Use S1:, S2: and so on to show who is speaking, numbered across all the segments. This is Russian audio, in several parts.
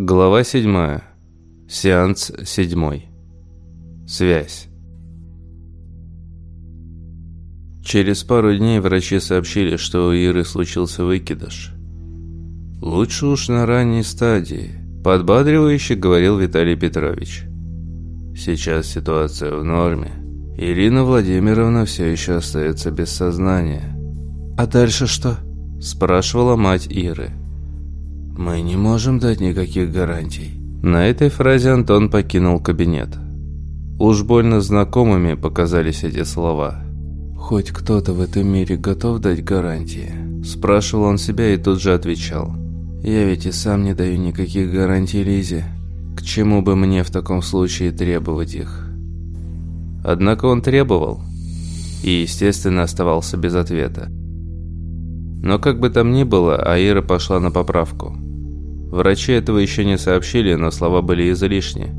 S1: Глава 7. Сеанс 7. Связь. Через пару дней врачи сообщили, что у Иры случился выкидыш. «Лучше уж на ранней стадии», – подбадривающе говорил Виталий Петрович. «Сейчас ситуация в норме. Ирина Владимировна все еще остается без сознания».
S2: «А дальше что?»
S1: – спрашивала мать Иры.
S2: «Мы не можем дать никаких гарантий».
S1: На этой фразе Антон покинул кабинет. Уж больно знакомыми показались эти слова.
S2: «Хоть кто-то в этом мире готов дать гарантии?»
S1: Спрашивал он себя и тут же отвечал.
S2: «Я ведь и сам не даю никаких гарантий Лизе. К чему бы мне в таком случае требовать их?»
S1: Однако он требовал и, естественно, оставался без ответа. Но как бы там ни было, Аира пошла на поправку – Врачи этого еще не сообщили, но слова были излишни.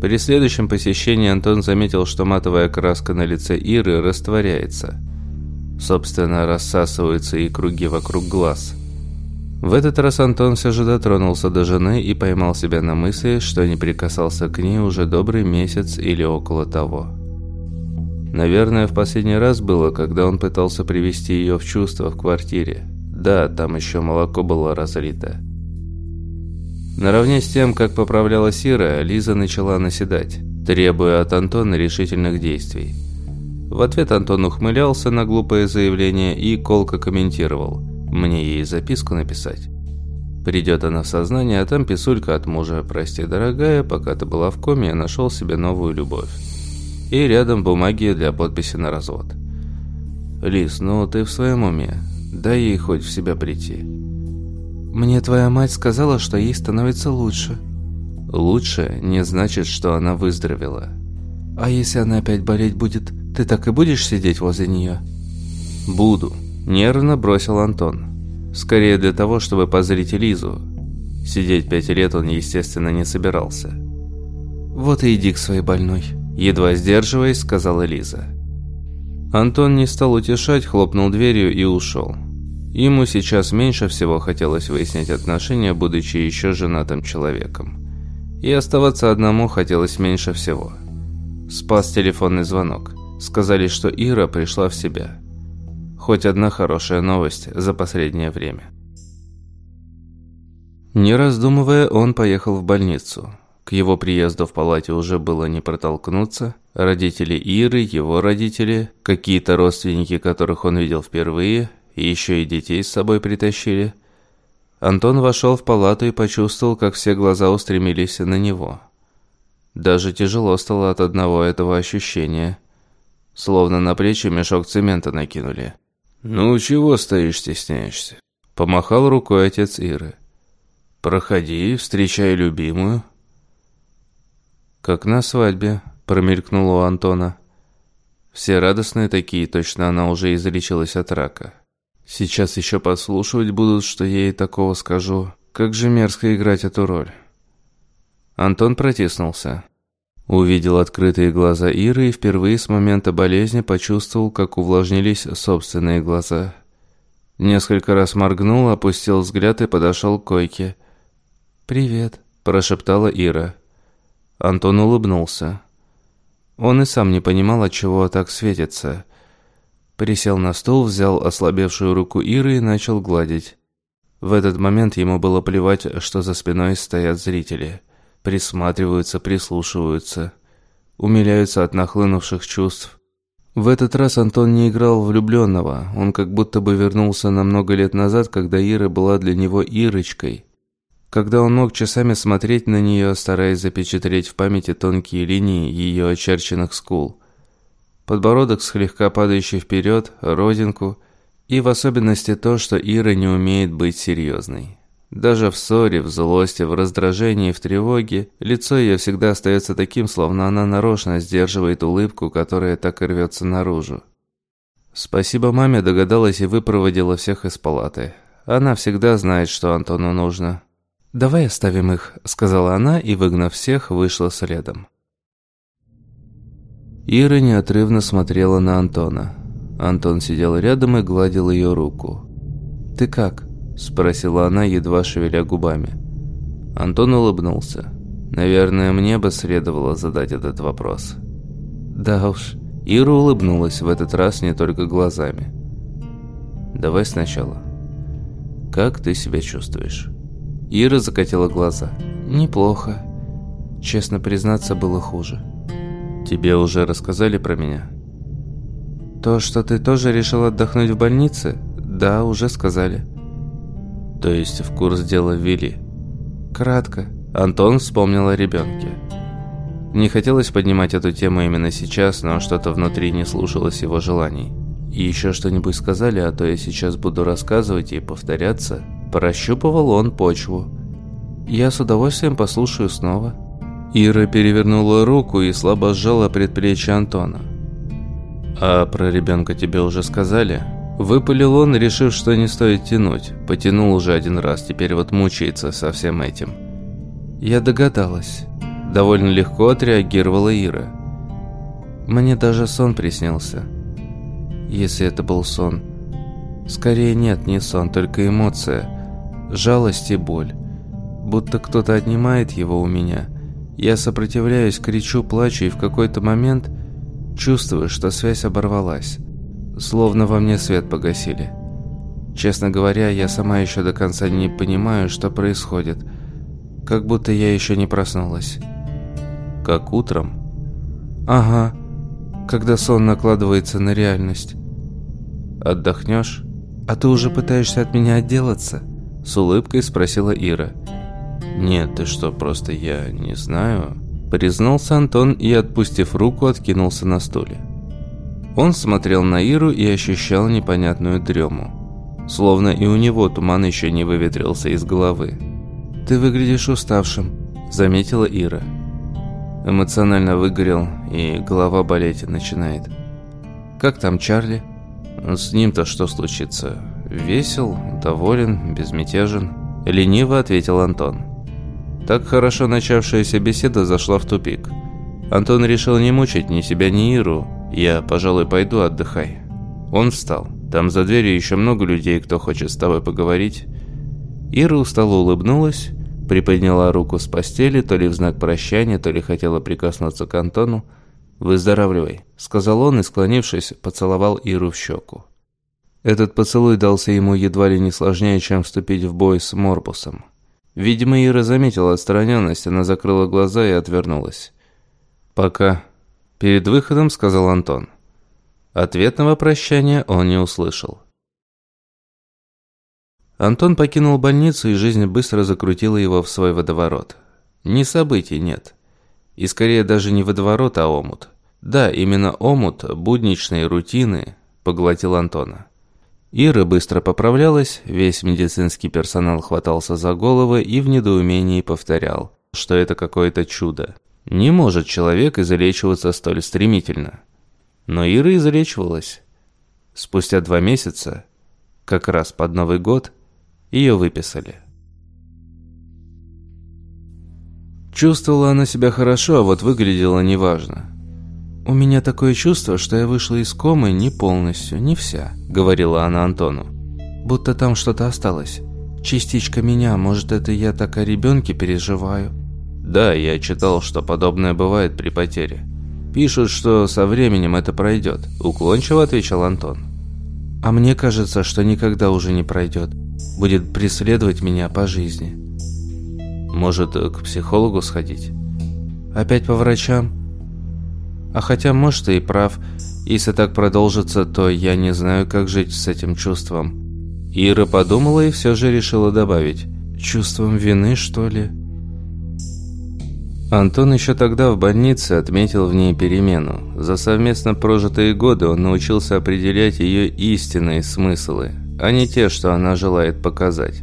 S1: При следующем посещении Антон заметил, что матовая краска на лице Иры растворяется. Собственно, рассасываются и круги вокруг глаз. В этот раз Антон все же дотронулся до жены и поймал себя на мысли, что не прикасался к ней уже добрый месяц или около того. Наверное, в последний раз было, когда он пытался привести ее в чувство в квартире. Да, там еще молоко было разлито. Наравне с тем, как поправляла Сира, Лиза начала наседать, требуя от Антона решительных действий. В ответ Антон ухмылялся на глупое заявление и колко комментировал «Мне ей записку написать». Придет она в сознание, а там писулька от мужа «Прости, дорогая, пока ты была в коме, я нашел себе новую любовь». И рядом бумаги для подписи на развод. «Лиз, ну ты в своем уме? Дай ей хоть в себя прийти».
S2: Мне твоя мать сказала, что ей становится лучше.
S1: Лучше не значит, что она выздоровела.
S2: А если она опять болеть будет, ты так и будешь сидеть возле нее?
S1: Буду. Нервно бросил Антон. Скорее для того, чтобы позрить Лизу. Сидеть пять лет он, естественно, не собирался.
S2: Вот и иди к своей больной.
S1: Едва сдерживаясь, сказала Лиза. Антон не стал утешать, хлопнул дверью и ушел. Ему сейчас меньше всего хотелось выяснить отношения, будучи еще женатым человеком. И оставаться одному хотелось меньше всего. Спас телефонный звонок. Сказали, что Ира пришла в себя. Хоть одна хорошая новость за последнее время. Не раздумывая, он поехал в больницу. К его приезду в палате уже было не протолкнуться. Родители Иры, его родители, какие-то родственники, которых он видел впервые – еще и детей с собой притащили. Антон вошел в палату и почувствовал, как все глаза устремились на него. Даже тяжело стало от одного этого ощущения. Словно на плечи мешок цемента накинули. «Ну, чего стоишь, стесняешься?» Помахал рукой отец Иры. «Проходи, встречай любимую». «Как на свадьбе», промелькнуло у Антона. Все радостные такие, точно она уже излечилась от рака. Сейчас еще подслушивать будут, что я ей такого скажу. Как же мерзко играть эту роль. Антон протиснулся. Увидел открытые глаза Иры и впервые с момента болезни почувствовал, как увлажнились собственные глаза. Несколько раз моргнул, опустил взгляд и подошел к койке.
S2: «Привет», –
S1: прошептала Ира. Антон улыбнулся. Он и сам не понимал, от чего так светится. Присел на стол, взял ослабевшую руку Иры и начал гладить. В этот момент ему было плевать, что за спиной стоят зрители. Присматриваются, прислушиваются. Умиляются от нахлынувших чувств. В этот раз Антон не играл влюбленного. Он как будто бы вернулся на много лет назад, когда Ира была для него Ирочкой. Когда он мог часами смотреть на нее, стараясь запечатлеть в памяти тонкие линии ее очерченных скул подбородок слегка падающий вперед, родинку, и в особенности то, что Ира не умеет быть серьезной. Даже в ссоре, в злости, в раздражении, в тревоге, лицо ее всегда остается таким, словно она нарочно сдерживает улыбку, которая так и рвется наружу. Спасибо маме догадалась и выпроводила всех из палаты. Она всегда знает, что Антону нужно.
S2: «Давай оставим их», — сказала она и, выгнав всех, вышла следом.
S1: Ира неотрывно смотрела на Антона. Антон сидел рядом и гладил ее руку.
S2: «Ты как?»
S1: – спросила она, едва шевеля губами. Антон улыбнулся. Наверное, мне бы следовало задать этот вопрос.
S2: Да уж.
S1: Ира улыбнулась в этот раз не только глазами. Давай сначала. Как ты себя чувствуешь?
S2: Ира закатила глаза. Неплохо. Честно признаться, было хуже.
S1: Тебе уже рассказали про меня?
S2: То, что ты тоже решил отдохнуть в больнице? Да, уже сказали.
S1: То есть в курс дела ввели?
S2: Кратко.
S1: Антон вспомнил о ребенке. Не хотелось поднимать эту тему именно сейчас, но что-то внутри не слушалось его желаний. И еще что-нибудь сказали, а то я сейчас буду рассказывать и повторяться. Прощупывал он почву.
S2: Я с удовольствием послушаю снова.
S1: Ира перевернула руку и слабо сжала предплечье Антона. «А про ребенка тебе уже сказали?» Выпалил он, решив, что не стоит тянуть. Потянул уже один раз, теперь вот мучается со всем этим.
S2: Я догадалась.
S1: Довольно легко отреагировала Ира.
S2: Мне даже сон приснился. Если это был сон. Скорее нет, не сон, только эмоция. Жалость и боль. Будто кто-то отнимает его у меня. Я сопротивляюсь, кричу, плачу и в какой-то момент чувствую, что связь оборвалась. Словно во мне свет погасили. Честно говоря, я сама еще до конца не понимаю, что происходит – как будто я еще не проснулась.
S1: Как утром?
S2: Ага, когда сон накладывается на реальность.
S1: Отдохнешь?
S2: А ты уже пытаешься от меня отделаться?
S1: С улыбкой спросила Ира. Нет, ты что, просто я не знаю. Признался Антон и, отпустив руку, откинулся на стуле. Он смотрел на Иру и ощущал непонятную дрему. Словно и у него туман еще не выветрился из головы.
S2: «Ты выглядишь уставшим», – заметила Ира.
S1: Эмоционально выгорел, и голова болеть начинает.
S2: «Как там Чарли?»
S1: «С ним-то что случится? Весел, доволен, безмятежен?» Лениво ответил Антон. Так хорошо начавшаяся беседа зашла в тупик. Антон решил не мучить ни себя, ни Иру. «Я, пожалуй, пойду отдыхай». Он встал. Там за дверью еще много людей, кто хочет с тобой поговорить. Ира устало улыбнулась, Приподняла руку с постели, то ли в знак прощания, то ли хотела прикоснуться к Антону. «Выздоравливай», — сказал он и, склонившись, поцеловал Иру в щеку. Этот поцелуй дался ему едва ли не сложнее, чем вступить в бой с Морбусом. Видимо, Ира заметила отстраненность, она закрыла глаза и отвернулась. «Пока». Перед выходом сказал Антон. Ответного прощания он не услышал. Антон покинул больницу, и жизнь быстро закрутила его в свой водоворот. Ни событий нет. И скорее даже не водоворот, а омут. Да, именно омут, будничные рутины, поглотил Антона. Ира быстро поправлялась, весь медицинский персонал хватался за головы и в недоумении повторял, что это какое-то чудо. Не может человек излечиваться столь стремительно. Но Ира излечивалась. Спустя два месяца, как раз под Новый год, ее выписали. Чувствовала она себя хорошо, а вот выглядела неважно. «У меня такое чувство, что я вышла из комы не полностью, не вся», — говорила она Антону. «Будто там что-то осталось. Частичка меня, может, это я так о ребенке переживаю?» «Да, я читал, что подобное бывает при потере. Пишут, что со временем это пройдет», — уклончиво отвечал Антон. «А мне кажется, что никогда уже не пройдет будет преследовать меня по жизни. Может, к психологу сходить? Опять по врачам? А хотя, может, ты и прав. Если так продолжится, то я не знаю, как жить с этим чувством. Ира подумала и все же решила добавить. Чувством вины, что ли? Антон еще тогда в больнице отметил в ней перемену. За совместно прожитые годы он научился определять ее истинные смыслы, а не те, что она желает показать.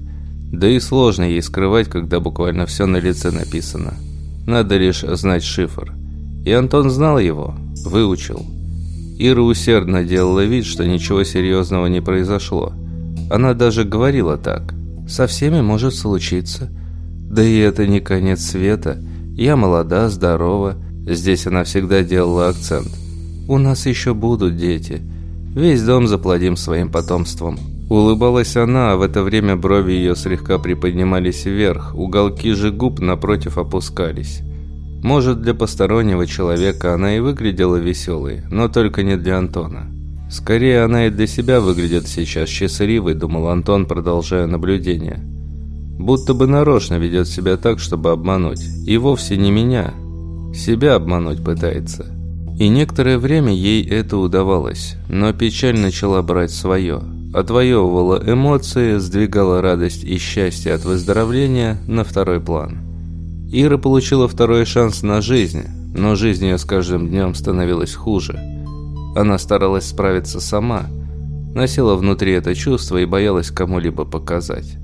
S1: Да и сложно ей скрывать, когда буквально все на лице написано. Надо лишь знать шифр. И Антон знал его, выучил. Ира усердно делала вид, что ничего серьезного не произошло. Она даже говорила так. «Со всеми может случиться. Да и это не конец света. Я молода, здорова». Здесь она всегда делала акцент. «У нас еще будут дети. Весь дом заплодим своим потомством». Улыбалась она, а в это время брови ее слегка приподнимались вверх, уголки же губ напротив опускались. Может, для постороннего человека она и выглядела веселой, но только не для Антона. Скорее, она и для себя выглядит сейчас счастливой, думал Антон, продолжая наблюдение. Будто бы нарочно ведет себя так, чтобы обмануть. И вовсе не меня. Себя обмануть пытается. И некоторое время ей это удавалось, но печаль начала брать свое – отвоевывала эмоции, сдвигала радость и счастье от выздоровления на второй план. Ира получила второй шанс на жизнь, но жизнь ее с каждым днем становилась хуже. Она старалась справиться сама, носила внутри это чувство и боялась кому-либо показать.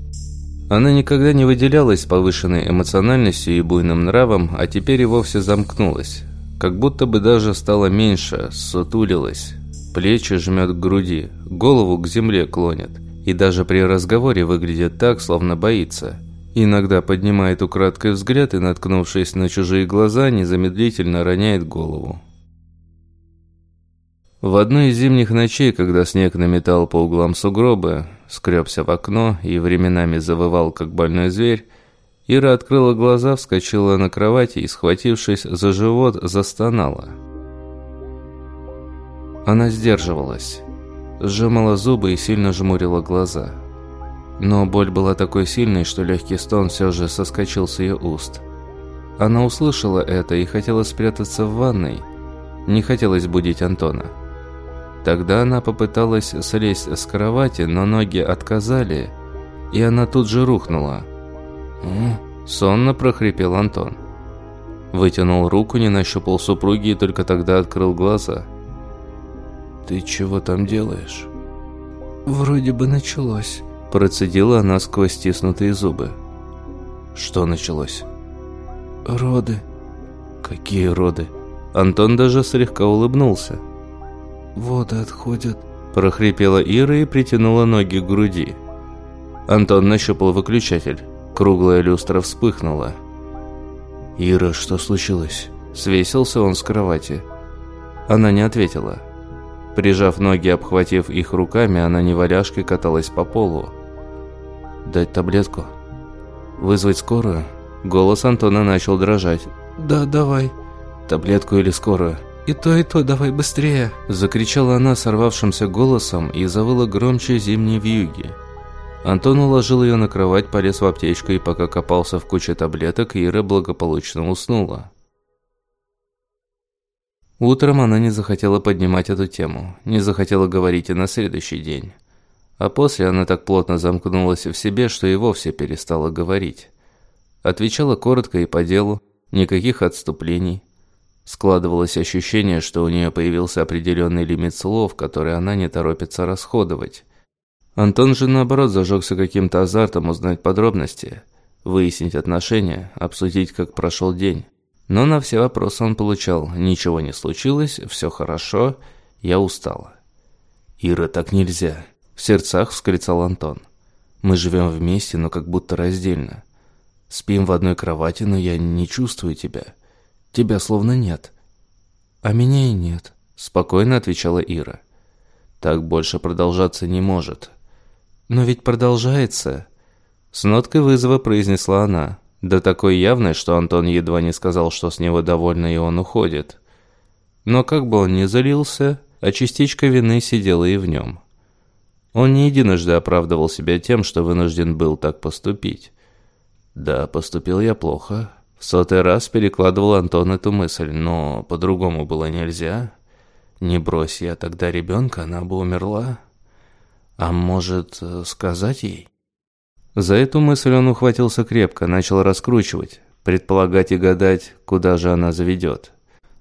S1: Она никогда не выделялась повышенной эмоциональностью и буйным нравом, а теперь и вовсе замкнулась. Как будто бы даже стала меньше, сутулилась, Плечи жмет к груди, голову к земле клонит. И даже при разговоре выглядит так, словно боится. Иногда поднимает украдкой взгляд и, наткнувшись на чужие глаза, незамедлительно роняет голову. В одной из зимних ночей, когда снег наметал по углам сугробы, скребся в окно и временами завывал, как больной зверь, Ира открыла глаза, вскочила на кровати и, схватившись за живот, застонала – она сдерживалась, сжимала зубы и сильно жмурила глаза. Но боль была такой сильной, что легкий стон все же соскочил с ее уст. Она услышала это и хотела спрятаться в ванной. Не хотелось будить Антона. Тогда она попыталась слезть с кровати, но ноги отказали, и она тут же рухнула. Сонно прохрипел Антон. Вытянул руку, не нащупал супруги и только тогда открыл глаза. «Ты чего там делаешь?»
S2: «Вроде бы началось», – процедила она сквозь стиснутые зубы.
S1: «Что началось?»
S2: «Роды».
S1: «Какие роды?» Антон даже слегка улыбнулся.
S2: «Воды отходят», –
S1: прохрипела Ира и притянула ноги к груди. Антон нащупал выключатель. Круглая люстра вспыхнула. «Ира, что случилось?» Свесился он с кровати. Она не ответила. Прижав ноги, обхватив их руками, она неваляшкой каталась по полу. «Дать таблетку? Вызвать скорую?» Голос Антона начал дрожать.
S2: «Да, давай».
S1: «Таблетку или скорую?»
S2: «И то, и то, давай быстрее!»
S1: Закричала она сорвавшимся голосом и завыла громче зимней вьюги. Антон уложил ее на кровать, полез в аптечку и пока копался в куче таблеток, Ира благополучно уснула. Утром она не захотела поднимать эту тему, не захотела говорить и на следующий день. А после она так плотно замкнулась в себе, что и вовсе перестала говорить. Отвечала коротко и по делу, никаких отступлений. Складывалось ощущение, что у нее появился определенный лимит слов, который она не торопится расходовать. Антон же, наоборот, зажегся каким-то азартом узнать подробности, выяснить отношения, обсудить, как прошел день. Но на все вопросы он получал «Ничего не случилось, все хорошо, я устала». «Ира, так нельзя!» – в сердцах вскричал Антон. «Мы живем вместе, но как будто раздельно. Спим в одной кровати, но я не чувствую тебя. Тебя словно нет».
S2: «А меня и нет», –
S1: спокойно отвечала Ира. «Так больше продолжаться не может».
S2: «Но ведь продолжается», –
S1: с ноткой вызова произнесла она. Да такой явной, что Антон едва не сказал, что с него довольно и он уходит. Но как бы он ни залился, а частичка вины сидела и в нем. Он не единожды оправдывал себя тем, что вынужден был так поступить. «Да, поступил я плохо». В сотый раз перекладывал Антон эту мысль, но по-другому было нельзя. Не брось я тогда ребенка, она бы умерла. А может, сказать ей? За эту мысль он ухватился крепко, начал раскручивать, предполагать и гадать, куда же она заведет.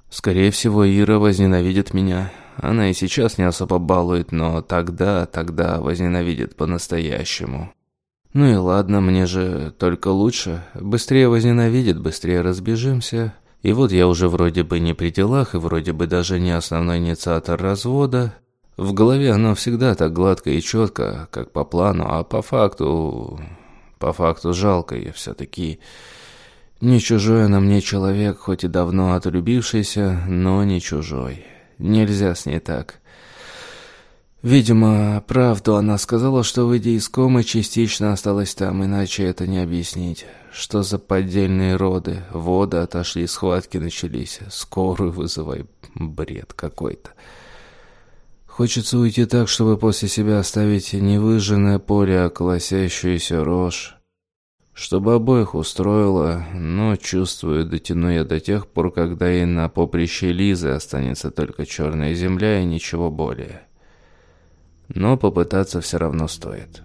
S1: Скорее всего, Ира возненавидит меня. Она и сейчас не особо балует, но тогда, тогда возненавидит по-настоящему. Ну и ладно, мне же только лучше. Быстрее возненавидит, быстрее разбежимся. И вот я уже вроде бы не при делах, и вроде бы даже не основной инициатор развода. В голове оно всегда так гладко и четко, как по плану, а по факту... По факту жалко ее все-таки. Не чужой на мне человек, хоть и давно отлюбившийся, но не чужой. Нельзя с ней так.
S2: Видимо, правду она сказала, что выйдя из комы, частично осталась там, иначе это не объяснить. Что за поддельные роды? Воды отошли, схватки начались. Скорую вызывай. Бред какой-то. Хочется уйти так, чтобы после себя оставить не выжженное поле, а колосящуюся рожь. Чтобы обоих устроило, но, чувствую, дотяну я до тех пор, когда и на поприще Лизы останется только черная земля и ничего более но попытаться все равно стоит.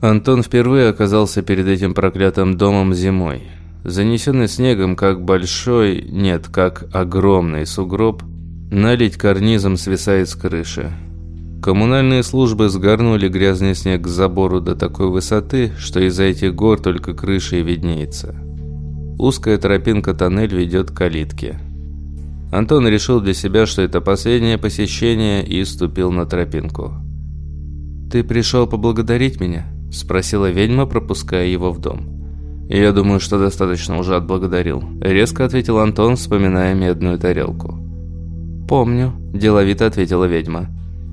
S2: Антон впервые оказался перед этим проклятым домом зимой. Занесенный снегом, как большой, нет, как огромный сугроб, налить карнизом свисает с крыши. Коммунальные службы сгорнули грязный снег к забору до такой высоты, что из-за этих гор только крыша и виднеется. Узкая тропинка-тоннель ведет к калитке – Антон решил для себя, что это последнее посещение, и ступил на тропинку. «Ты пришел поблагодарить меня?» – спросила ведьма, пропуская его в дом. «Я думаю, что достаточно уже отблагодарил», – резко ответил Антон, вспоминая медную тарелку. «Помню», – деловито ответила ведьма.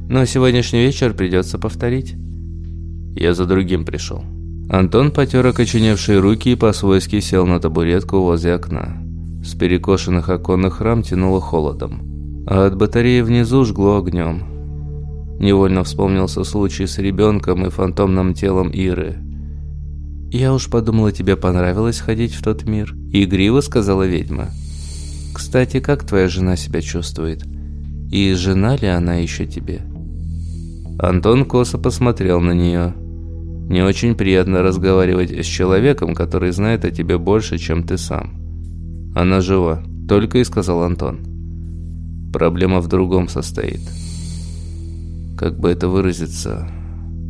S2: «Но сегодняшний вечер придется повторить». «Я за другим пришел». Антон потер окоченевшие руки и по-свойски сел на табуретку возле окна. С перекошенных оконных рам тянуло холодом, а от батареи внизу жгло огнем. Невольно вспомнился случай с ребенком и фантомным телом Иры. «Я уж подумала, тебе понравилось ходить в тот мир», – игриво сказала ведьма. «Кстати, как твоя жена себя чувствует? И жена ли она еще тебе?» Антон косо посмотрел на нее. «Не очень приятно разговаривать с человеком, который знает о тебе больше, чем ты сам». Она жива, только и сказал Антон. Проблема в другом состоит. Как бы это выразиться,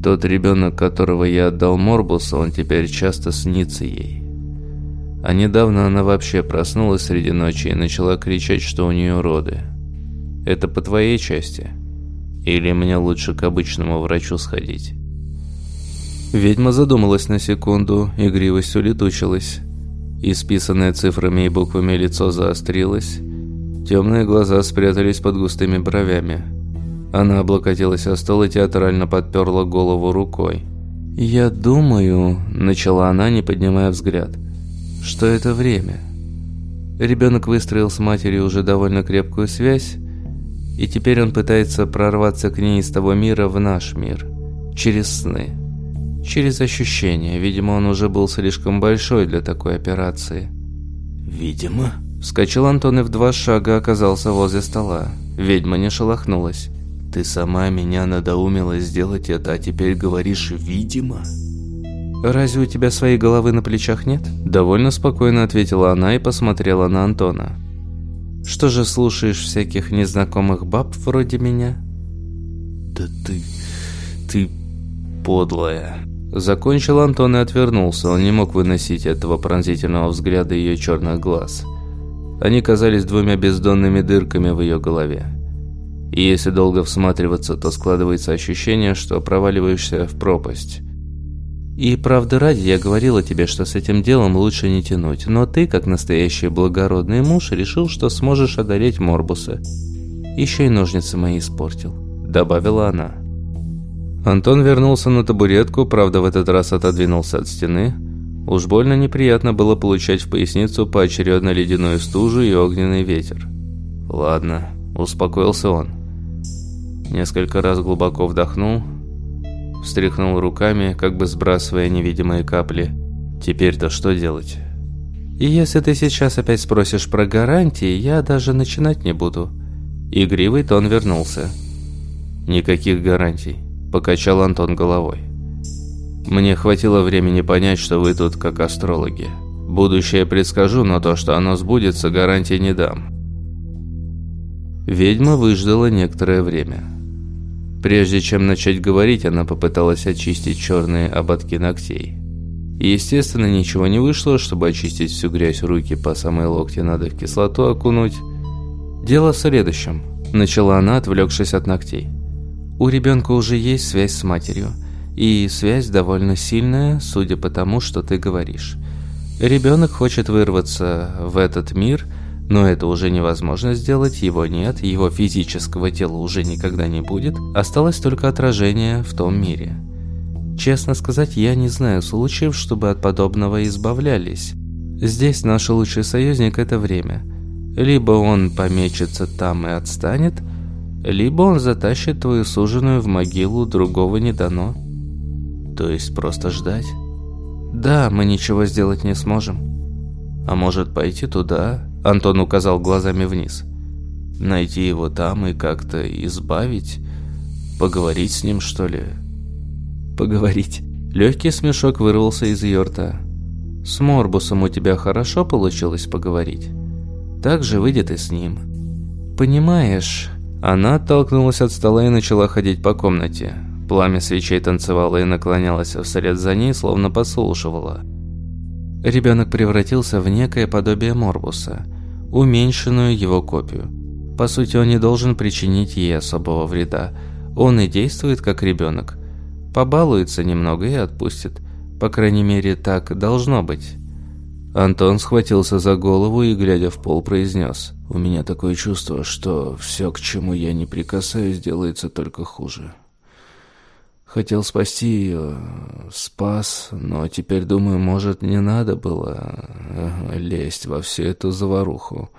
S2: тот ребенок, которого я отдал Морбусу, он теперь часто снится ей. А недавно она вообще проснулась среди ночи и начала кричать, что у нее роды. Это по твоей части? Или мне лучше к обычному врачу сходить? Ведьма задумалась на секунду, игривость улетучилась. Исписанное цифрами и буквами лицо заострилось. Темные глаза спрятались под густыми бровями. Она облокотилась о стол и театрально подперла голову рукой. «Я думаю», – начала она, не поднимая взгляд, – «что это время». Ребенок выстроил с матерью уже довольно крепкую связь, и теперь он пытается прорваться к ней из того мира в наш мир, через сны. Через ощущение. Видимо, он уже был слишком большой для такой операции.
S1: «Видимо?»
S2: Вскочил Антон и в два шага оказался возле стола. Ведьма не шелохнулась.
S1: «Ты сама меня надоумила сделать это, а теперь говоришь «видимо»?»
S2: «Разве у тебя своей головы на плечах нет?» Довольно спокойно ответила она и посмотрела на Антона. «Что же слушаешь всяких незнакомых баб вроде меня?»
S1: «Да ты... ты подлая!»
S2: Закончил Антон и отвернулся, он не мог выносить этого пронзительного взгляда ее черных глаз. Они казались двумя бездонными дырками в ее голове. И если долго всматриваться, то складывается ощущение, что проваливаешься в пропасть. И правда ради, я говорила тебе, что с этим делом лучше не тянуть, но ты, как настоящий благородный муж, решил, что сможешь одолеть Морбуса. Еще и ножницы мои испортил, добавила она. Антон вернулся на табуретку, правда в этот раз отодвинулся от стены. Уж больно неприятно было получать в поясницу поочередно ледяную стужу и огненный ветер. «Ладно», – успокоился он. Несколько раз глубоко вдохнул, встряхнул руками, как бы сбрасывая невидимые капли. «Теперь-то что делать?» «И если ты сейчас опять спросишь про гарантии, я даже начинать не буду». Игривый тон вернулся. «Никаких гарантий». Покачал Антон головой. Мне хватило времени понять, что вы тут как астрологи. Будущее предскажу, но то, что оно сбудется, гарантии не дам. Ведьма выждала некоторое время. Прежде чем начать говорить, она попыталась очистить черные ободки ногтей. Естественно, ничего не вышло, чтобы очистить всю грязь руки по самой локти надо в кислоту окунуть. «Дело в следующем», – начала она, отвлекшись от ногтей. У ребенка уже есть связь с матерью. И связь довольно сильная, судя по тому, что ты говоришь. Ребенок хочет вырваться в этот мир, Но это уже невозможно сделать, его нет, его физического тела уже никогда не будет, осталось только отражение в том мире. Честно сказать, я не знаю случаев, чтобы от подобного избавлялись. Здесь наш лучший союзник – это время. Либо он помечется там и отстанет, либо он затащит твою суженую в могилу, другого не дано. То есть просто ждать? Да, мы ничего сделать не сможем. А может пойти туда, Антон указал глазами вниз. Найти его там и как-то избавить? Поговорить с ним, что ли? Поговорить. Легкий смешок вырвался из ее рта. С Морбусом у тебя хорошо получилось поговорить? Так же выйдет и с ним. Понимаешь... Она оттолкнулась от стола и начала ходить по комнате. Пламя свечей танцевало и наклонялось вслед за ней, словно подслушивало. Ребенок превратился в некое подобие Морбуса, уменьшенную его копию. По сути, он не должен причинить ей особого вреда. Он и действует как ребенок. Побалуется немного и отпустит. По крайней мере, так должно быть. Антон схватился за голову и, глядя в пол, произнес. «У меня такое чувство, что все, к чему я не прикасаюсь, делается только хуже». Хотел спасти ее, спас, но теперь думаю, может, не надо было э, лезть во всю эту заваруху.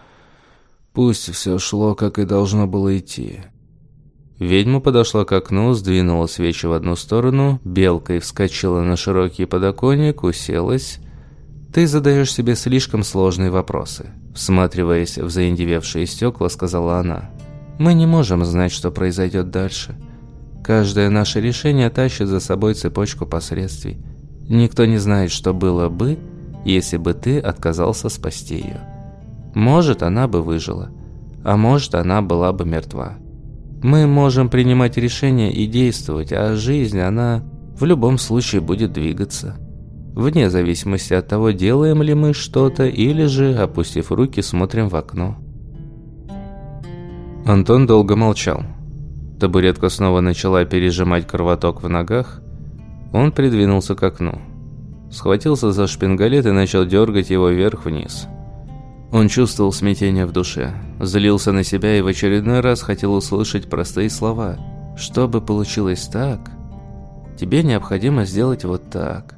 S2: Пусть все шло, как и должно было идти. Ведьма подошла к окну, сдвинула свечи в одну сторону, белкой вскочила на широкий подоконник, уселась. «Ты задаешь себе слишком сложные вопросы», всматриваясь в заиндевевшие стекла, сказала она. «Мы не можем знать, что произойдет дальше». Каждое наше решение тащит за собой цепочку последствий. Никто не знает, что было бы, если бы ты отказался спасти ее. Может, она бы выжила, а может, она была бы мертва. Мы можем принимать решения и действовать, а жизнь, она в любом случае будет двигаться. Вне зависимости от того, делаем ли мы что-то, или же, опустив руки, смотрим в окно. Антон долго молчал. Табуретка снова начала пережимать кровоток в ногах. Он придвинулся к окну. Схватился за шпингалет и начал дергать его вверх-вниз. Он чувствовал смятение в душе, злился на себя и в очередной раз хотел услышать простые слова. «Чтобы получилось так, тебе необходимо сделать вот так».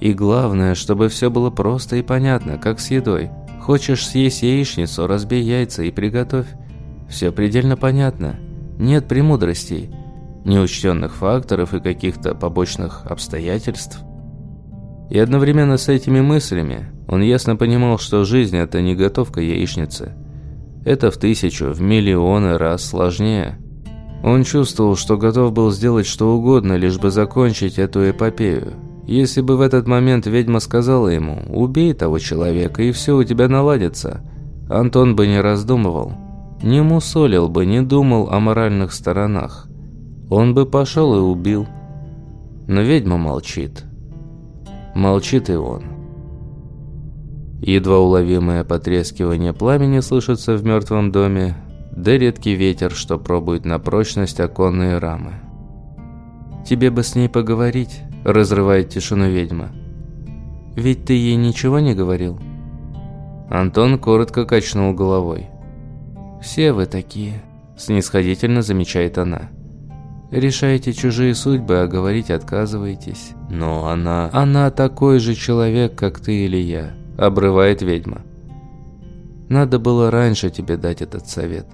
S2: И главное, чтобы все было просто и понятно, как с едой. Хочешь съесть яичницу, разбей яйца и приготовь. Все предельно понятно. Нет премудростей, неучтенных факторов и каких-то побочных обстоятельств. И одновременно с этими мыслями он ясно понимал, что жизнь – это не готовка яичницы. Это в тысячу, в миллионы раз сложнее. Он чувствовал, что готов был сделать что угодно, лишь бы закончить эту эпопею. Если бы в этот момент ведьма сказала ему «убей того человека, и все у тебя наладится», Антон бы не раздумывал – не мусолил бы, не думал о моральных сторонах. Он бы пошел и убил. Но ведьма молчит. Молчит и он. Едва уловимое потрескивание пламени слышится в мертвом доме, да редкий ветер, что пробует на прочность оконные рамы. «Тебе бы с ней поговорить», – разрывает тишину ведьма. «Ведь ты ей ничего не говорил?» Антон коротко качнул головой. «Все вы такие», – снисходительно замечает она. «Решаете чужие судьбы, а говорить отказываетесь». «Но она...» «Она такой же человек, как ты или я», – обрывает ведьма. «Надо было раньше тебе дать этот совет.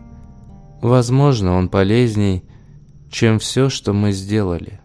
S2: Возможно, он полезней, чем все, что мы сделали».